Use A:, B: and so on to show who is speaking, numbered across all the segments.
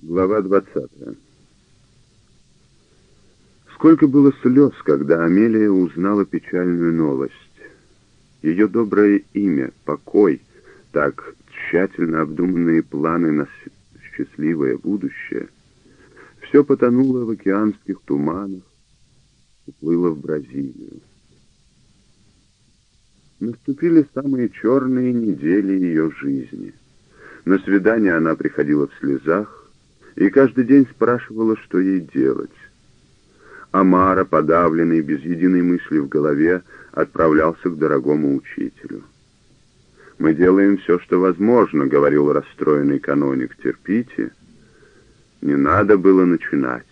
A: Глава 20. Сколько было слез, когда Амелия узнала печальную новость. Ее доброе имя, покой, так тщательно обдуманные планы на счастливое будущее, все потонуло в океанских туманах, уплыло в Бразилию. Наступили самые черные недели ее жизни. На свидание она приходила в слезах, и каждый день спрашивала, что ей делать. Амара, подавленный, без единой мысли в голове, отправлялся к дорогому учителю. «Мы делаем все, что возможно», — говорил расстроенный каноник, — «терпите». Не надо было начинать.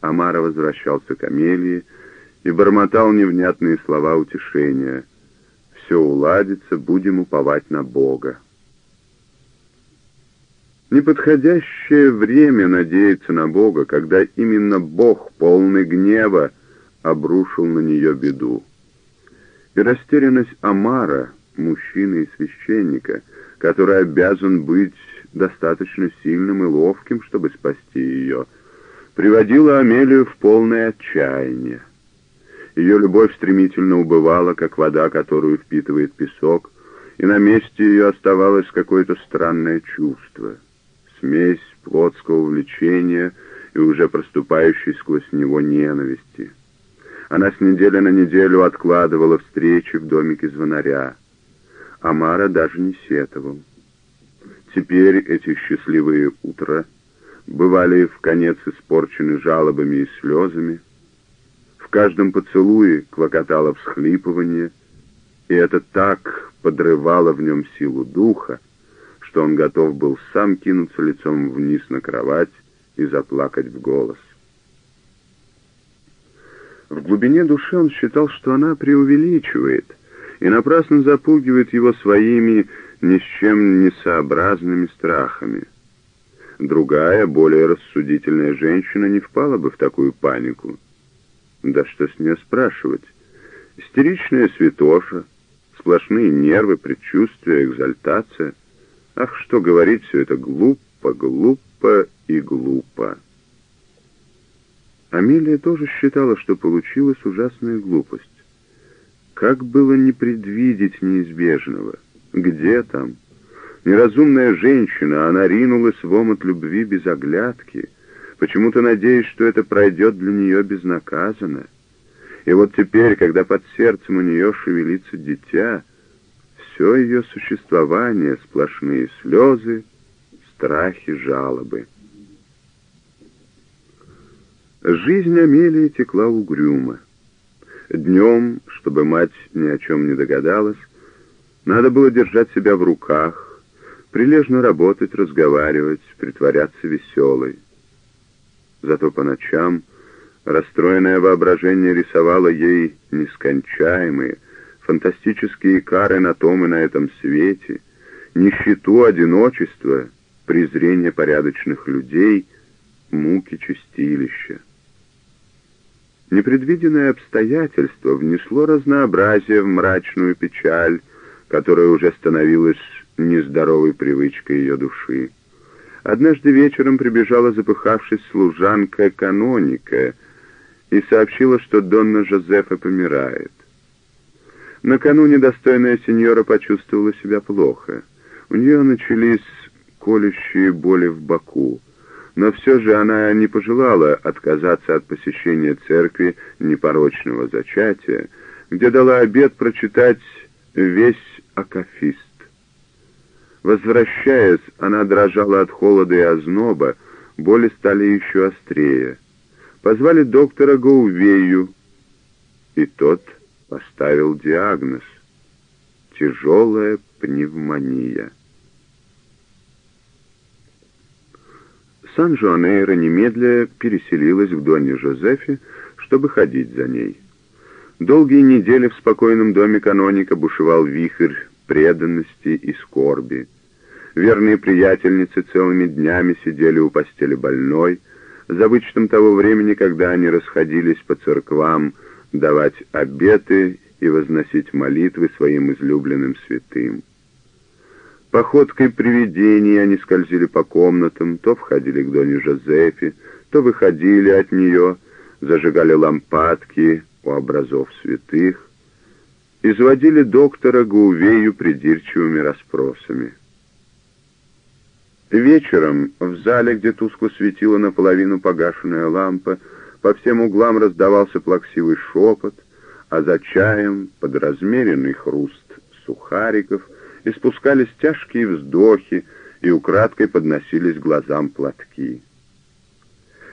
A: Амара возвращался к Амелии и бормотал невнятные слова утешения. «Все уладится, будем уповать на Бога». Неподходящее время надеяться на Бога, когда именно Бог, полный гнева, обрушил на нее беду. И растерянность Амара, мужчины и священника, который обязан быть достаточно сильным и ловким, чтобы спасти ее, приводила Амелию в полное отчаяние. Ее любовь стремительно убывала, как вода, которую впитывает песок, и на месте ее оставалось какое-то странное чувство — смесь плотского увлечения и уже проступающей сквозь него ненависти. Она с недели на неделю откладывала встречи в домике звонаря. Амара даже не сетовал. Теперь эти счастливые утра бывали в конец испорчены жалобами и слезами. В каждом поцелуе клокотало всхлипывание, и это так подрывало в нем силу духа, что он готов был сам кинуться лицом вниз на кровать и заплакать в голос. В глубине души он считал, что она преувеличивает и напрасно запугивает его своими ни с чем не сообразными страхами. Другая, более рассудительная женщина не впала бы в такую панику. Да что с нее спрашивать? Истеричная святоша, сплошные нервы, предчувствия, экзальтация — Ах, что говорить все это глупо, глупо и глупо. Амелия тоже считала, что получилась ужасная глупость. Как было не предвидеть неизбежного? Где там? Неразумная женщина, она ринулась в омут любви без оглядки, почему-то надеясь, что это пройдет для нее безнаказанно. И вот теперь, когда под сердцем у нее шевелится дитя, все ее существование — сплошные слезы, страхи, жалобы. Жизнь Амелии текла угрюмо. Днем, чтобы мать ни о чем не догадалась, надо было держать себя в руках, прилежно работать, разговаривать, притворяться веселой. Зато по ночам расстроенное воображение рисовало ей нескончаемые, фантастические кары на том и на этом свете, нищету, одиночество, презрение порядочных людей, муки чистилища. Непредвиденное обстоятельство внесло разнообразие в мрачную печаль, которая уже становилась нездоровой привычкой ее души. Однажды вечером прибежала запыхавшись служанка каноника и сообщила, что Донна Жозефа помирает. Накануне достойная сеньора почувствовала себя плохо. У нее начались колющие боли в боку. Но все же она не пожелала отказаться от посещения церкви непорочного зачатия, где дала обет прочитать весь акафист. Возвращаясь, она дрожала от холода и озноба, боли стали еще острее. Позвали доктора Гоувею, и тот поставил диагноз — тяжелая пневмония. Сан-Жуанейро немедля переселилась к Доне Жозефе, чтобы ходить за ней. Долгие недели в спокойном доме каноника бушевал вихрь преданности и скорби. Верные приятельницы целыми днями сидели у постели больной, за вычетом того времени, когда они расходились по церквам, давать обеты и возносить молитвы своим излюбленным святым. Походкой привидений они скользили по комнатам, то входили к Доне Жозефе, то выходили от нее, зажигали лампадки у образов святых, изводили доктора Гаувею придирчивыми расспросами. Вечером в зале, где тускло светила наполовину погашенная лампа, по всем углам раздавался плаксивый шепот, а за чаем под размеренный хруст сухариков испускались тяжкие вздохи и украдкой подносились глазам платки.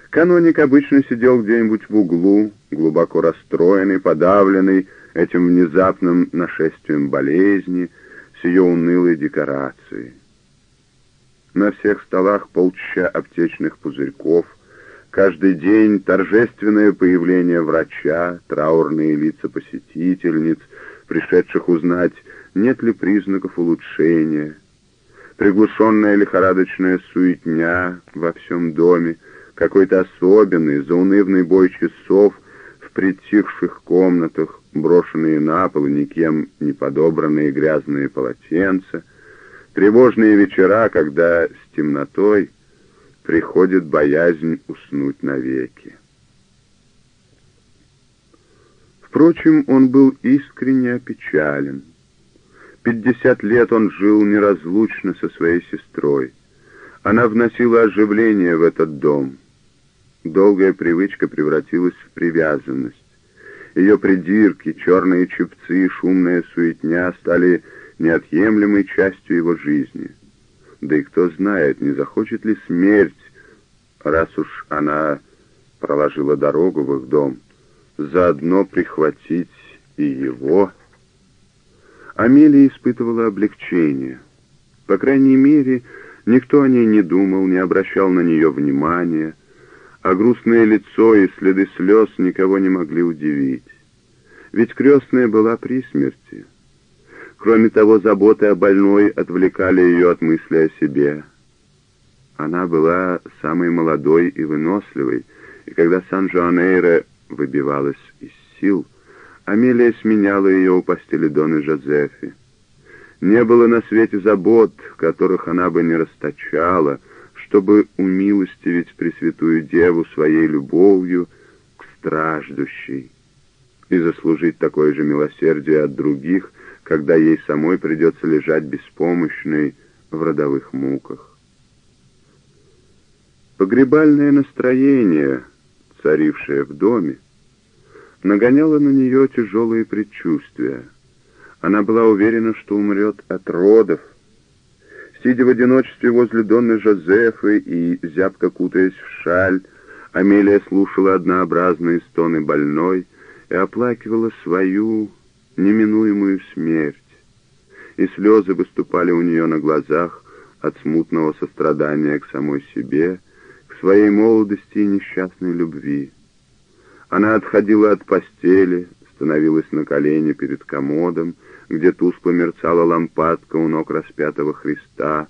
A: Каноник обычно сидел где-нибудь в углу, глубоко расстроенный, подавленный, этим внезапным нашествием болезни, с ее унылой декорацией. На всех столах полчища аптечных пузырьков, каждый день торжественное появление врача, траурные лица посетительниц, пришедших узнать, нет ли признаков улучшения, приглушенная лихорадочная суетня во всем доме, какой-то особенный, заунывный бой часов в притихших комнатах, брошенные на пол никем не подобранные грязные полотенца, тревожные вечера, когда с темнотой приходит боязнь уснуть навеки. Впрочем, он был искренне опечален. Пятьдесят лет он жил неразлучно со своей сестрой. Она вносила оживление в этот дом. Долгая привычка превратилась в привязанность. Ее придирки, черные чепцы, шумная суетня стали неотъемлемой частью его жизни. Да и кто знает, не захочет ли смерть, раз уж она проложила дорогу в их дом, заодно прихватить и его. Амелия испытывала облегчение. По крайней мере, никто о ней не думал, не обращал на нее внимания, а грустное лицо и следы слез никого не могли удивить. Ведь крестная была при смерти. Кроме того, заботы о больной отвлекали ее от мысли о себе. Она была самой молодой и выносливой, и когда Сан-Жуанейро выбивалась из сил, Амелия сменяла ее у постели Доны Жозефи. Не было на свете забот, которых она бы не расточала, чтобы умилостивить Пресвятую Деву своей любовью к страждущей и заслужить такое же милосердие от других, когда ей самой придется лежать беспомощной в родовых муках. Погребальное настроение, царившее в доме, нагоняло на нее тяжелые предчувствия. Она была уверена, что умрет от родов. Сидя в одиночестве возле Донны Жозефы и зябко кутаясь в шаль, Амелия слушала однообразные стоны больной и оплакивала свою неминуемую смерть. И слезы выступали у нее на глазах от смутного сострадания к самой себе, к своей молодости и несчастной любви. Она отходила от постели, становилась на колени перед комодом, где тускло мерцала лампадка у ног распятого Христа,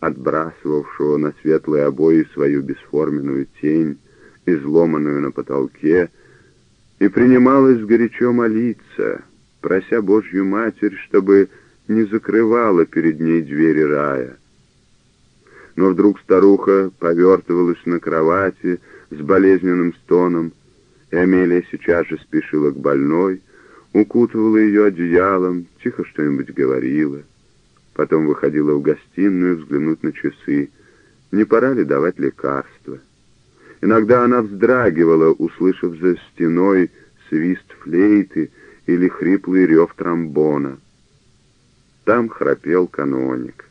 A: отбрасывавшего на светлые обои свою бесформенную тень, изломанную на потолке, и принималась горячо молиться, прося Божью Матерь, чтобы не закрывала перед ней двери рая. Но вдруг старуха повертывалась на кровати с болезненным стоном, и Амелия сейчас же спешила к больной, укутывала ее одеялом, тихо что-нибудь говорила. Потом выходила в гостиную взглянуть на часы. Не пора ли давать лекарства? Иногда она вздрагивала, услышав за стеной свист флейты или хриплый рев тромбона. Там храпел каноник.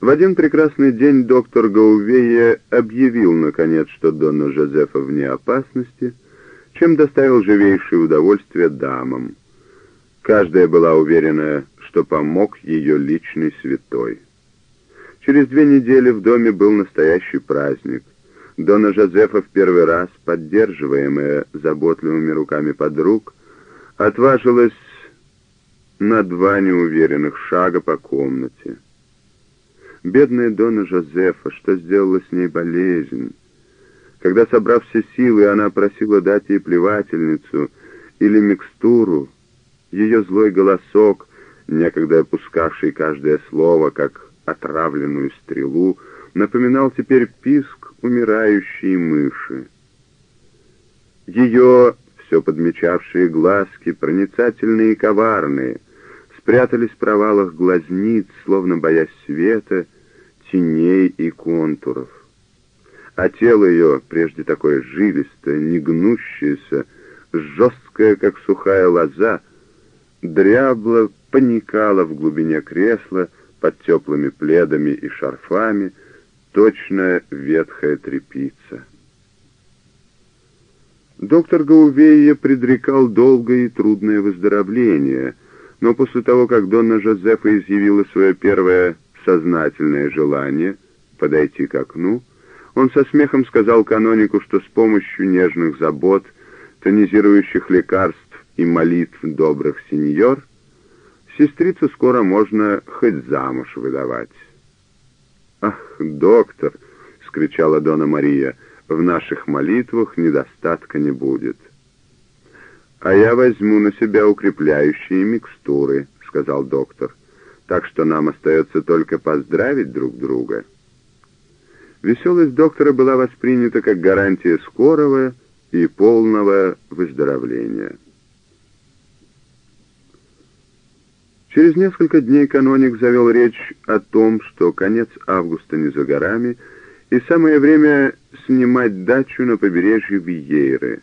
A: В один прекрасный день доктор Гаувея объявил, наконец, что Донна Жозефа вне опасности, чем доставил живейшее удовольствие дамам. Каждая была уверена, что помог ее личный святой. Через две недели в доме был настоящий праздник. Дона Жозефа в первый раз, поддерживаемая заботливыми руками подруг, отважилась на два неуверенных шага по комнате. Бедная Дона Жозефа, что сделала с ней болезнь? Когда, собрав все силы, она просила дать ей плевательницу или микстуру, ее злой голосок, некогда опускавший каждое слово, как отравленную стрелу, напоминал теперь писк умирающей мыши. Ее все подмечавшие глазки, проницательные и коварные, спрятались в провалах глазниц, словно боясь света, теней и контуров. А тело ее, прежде такое жилистое, негнущееся, жесткое, как сухая лоза, дрябло паникало в глубине кресла под теплыми пледами и шарфами, точно ветхая тряпица. Доктор Гаувея предрекал долгое и трудное выздоровление, но после того, как Донна Жозефа изъявила свое первое сознательное желание подойти к окну, он со смехом сказал канонику, что с помощью нежных забот, тонизирующих лекарств и молитв добрых сеньор, сестрицу скоро можно хоть замуж выдавать. «Ах, доктор!» — скричала Дона Мария — в наших молитвах недостатка не будет. «А я возьму на себя укрепляющие микстуры», — сказал доктор, «так что нам остается только поздравить друг друга». Веселость доктора была воспринята как гарантия скорого и полного выздоровления. Через несколько дней каноник завел речь о том, что конец августа не за горами, и самое время снимать дачу на побережье Виейры.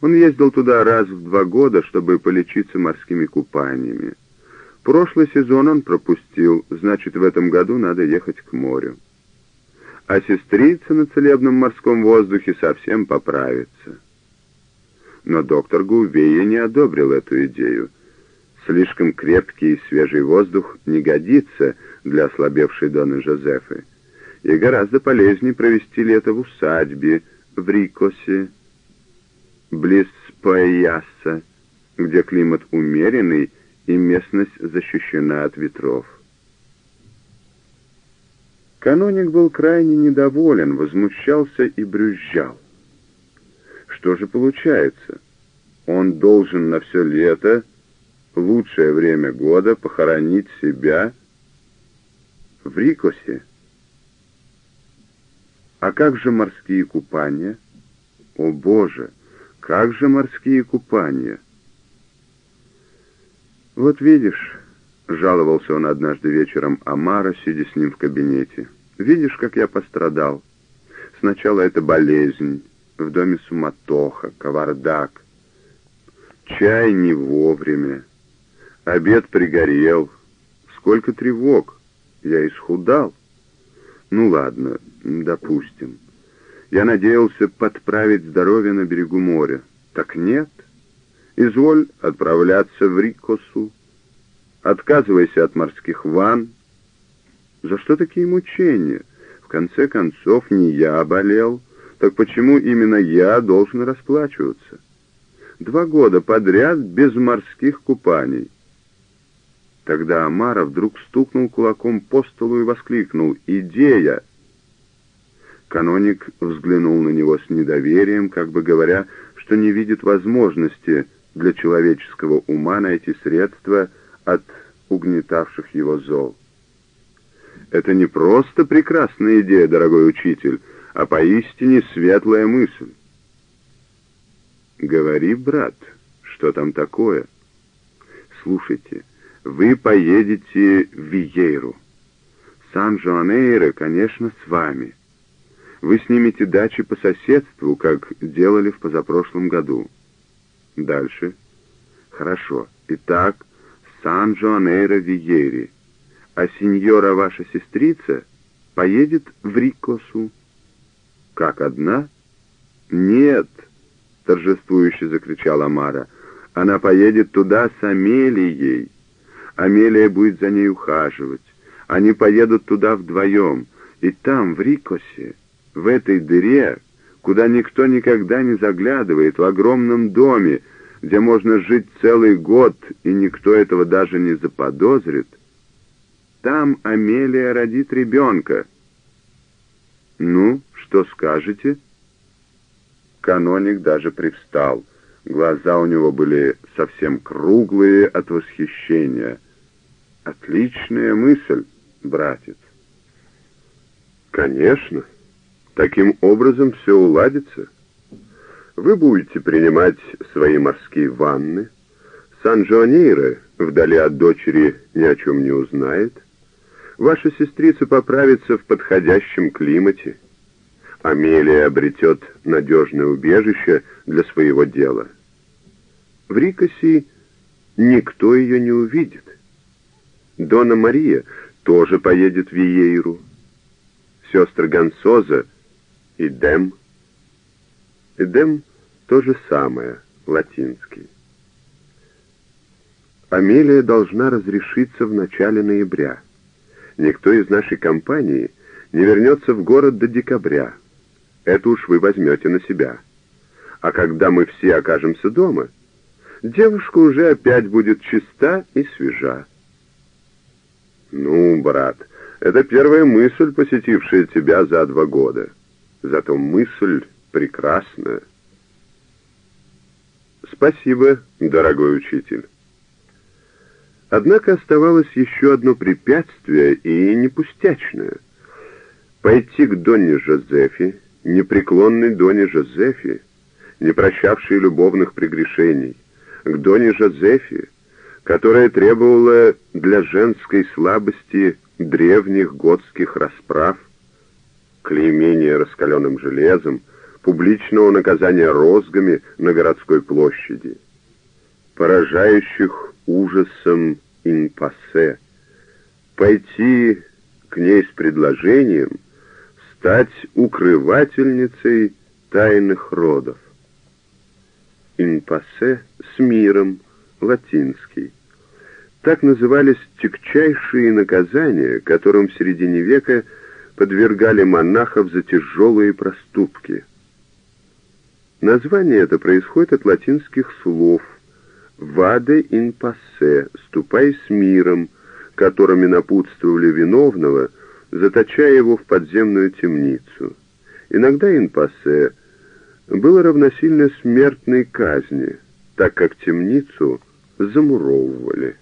A: Он ездил туда раз в два года, чтобы полечиться морскими купаниями. Прошлый сезон он пропустил, значит, в этом году надо ехать к морю. А сестрица на целебном морском воздухе совсем поправится. Но доктор Гувея не одобрил эту идею. Слишком крепкий и свежий воздух не годится для ослабевшей Доны Жозефы и гораздо полезнее провести лето в усадьбе в Рикосе, близ Паяса, где климат умеренный и местность защищена от ветров. Каноник был крайне недоволен, возмущался и брюзжал. Что же получается? Он должен на все лето, лучшее время года, похоронить себя в Рикосе. А как же морские купания? О, Боже, как же морские купания? Вот видишь, жаловался он однажды вечером Амара, сидя с ним в кабинете. Видишь, как я пострадал. Сначала это болезнь, в доме суматоха, кавардак. Чай не вовремя. Обед пригорел. Сколько тревог. Я исхудал. Ну ладно, допустим. Я надеялся подправить здоровье на берегу моря. Так нет. Изволь отправляться в Рикосу. Отказывайся от морских ванн. За что такие мучения? В конце концов, не я болел. Так почему именно я должен расплачиваться? Два года подряд без морских купаний. Тогда Амара вдруг стукнул кулаком по столу и воскликнул «Идея!». Каноник взглянул на него с недоверием, как бы говоря, что не видит возможности для человеческого ума найти средства от угнетавших его зол. «Это не просто прекрасная идея, дорогой учитель, а поистине светлая мысль». «Говори, брат, что там такое?» «Слушайте, вы поедете в Виейру. Сан-Жуанейро, конечно, с вами. Вы снимете дачи по соседству, как делали в позапрошлом году. Дальше. Хорошо. Итак, Сан-Жуанейро Виейри. А сеньора ваша сестрица поедет в Рикосу. Как одна? Нет, торжествующе закричала Амара. Она поедет туда с Амелией. Амелия будет за ней ухаживать. Они поедут туда вдвоем. И там, в Рикосе, в этой дыре, куда никто никогда не заглядывает, в огромном доме, где можно жить целый год, и никто этого даже не заподозрит, там Амелия родит ребенка. Ну, что скажете? Каноник даже привстал. Глаза у него были совсем круглые от восхищения — Отличная мысль, братец. Конечно. Таким образом все уладится. Вы будете принимать свои морские ванны. Сан-Жуанейро вдали от дочери ни о чем не узнает. Ваша сестрица поправится в подходящем климате. Амелия обретет надежное убежище для своего дела. В Рикоси никто ее не увидит. Дона Мария тоже поедет в Иейру. Сестры Гансоза и Дем. Дем то же самое, латинский. Амелия должна разрешиться в начале ноября. Никто из нашей компании не вернется в город до декабря. Это уж вы возьмете на себя. А когда мы все окажемся дома, девушка уже опять будет чиста и свежа. Ну, брат, это первая мысль, посетившая тебя за два года. Зато мысль прекрасная. Спасибо, дорогой учитель. Однако оставалось еще одно препятствие, и не пустячное. Пойти к Донне Жозефе, непреклонной Доне Жозефе, не прощавшей любовных прегрешений, к Доне Жозефе, которая требовала для женской слабости древних готских расправ, клеймения раскаленным железом, публичного наказания розгами на городской площади, поражающих ужасом инпассе, пойти к ней с предложением стать укрывательницей тайных родов. Инпассе с миром, латинский. Так назывались тягчайшие наказания, которым в середине века подвергали монахов за тяжелые проступки. Название это происходит от латинских слов «ваде ин пассе» — «ступай с миром», которыми напутствовали виновного, заточая его в подземную темницу. Иногда ин пассе было равносильно смертной казни, так как темницу замуровывали.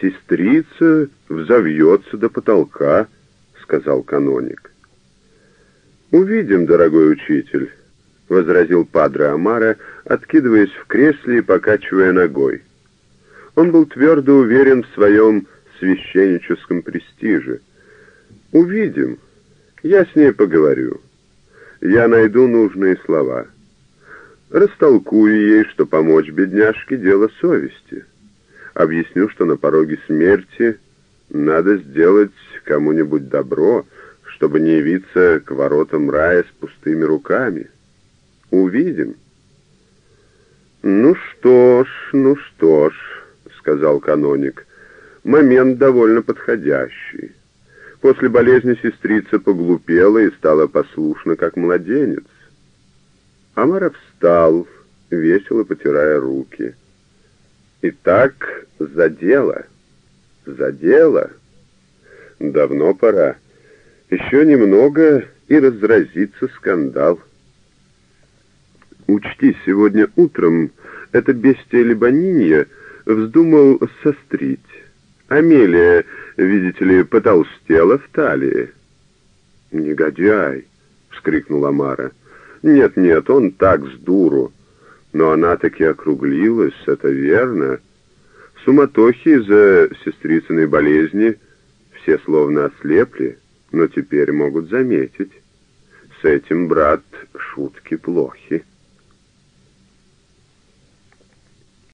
A: «Сестрица взовьется до потолка», — сказал каноник. «Увидим, дорогой учитель», — возразил падре Амара, откидываясь в кресле и покачивая ногой. Он был твердо уверен в своем священническом престиже. «Увидим. Я с ней поговорю. Я найду нужные слова. Растолкую ей, что помочь бедняжке — дело совести» объясню, что на пороге смерти надо сделать кому-нибудь добро, чтобы не явиться к воротам рая с пустыми руками. Увидим. «Ну что ж, ну что ж», — сказал каноник, — «момент довольно подходящий. После болезни сестрица поглупела и стала послушна, как младенец». Амара встал, весело потирая руки. Итак, за дело. За дело. Давно пора. Еще немного, и разразится скандал. Учти, сегодня утром это бестия Лебанинья вздумал сострить. Амелия, видите ли, потолстела в талии. «Негодяй!» — вскрикнула Мара. «Нет-нет, он так с дуру. Но она таки округлилась, это верно. В суматохе из-за сестрицыной болезни все словно ослепли, но теперь могут заметить. С этим, брат, шутки плохи.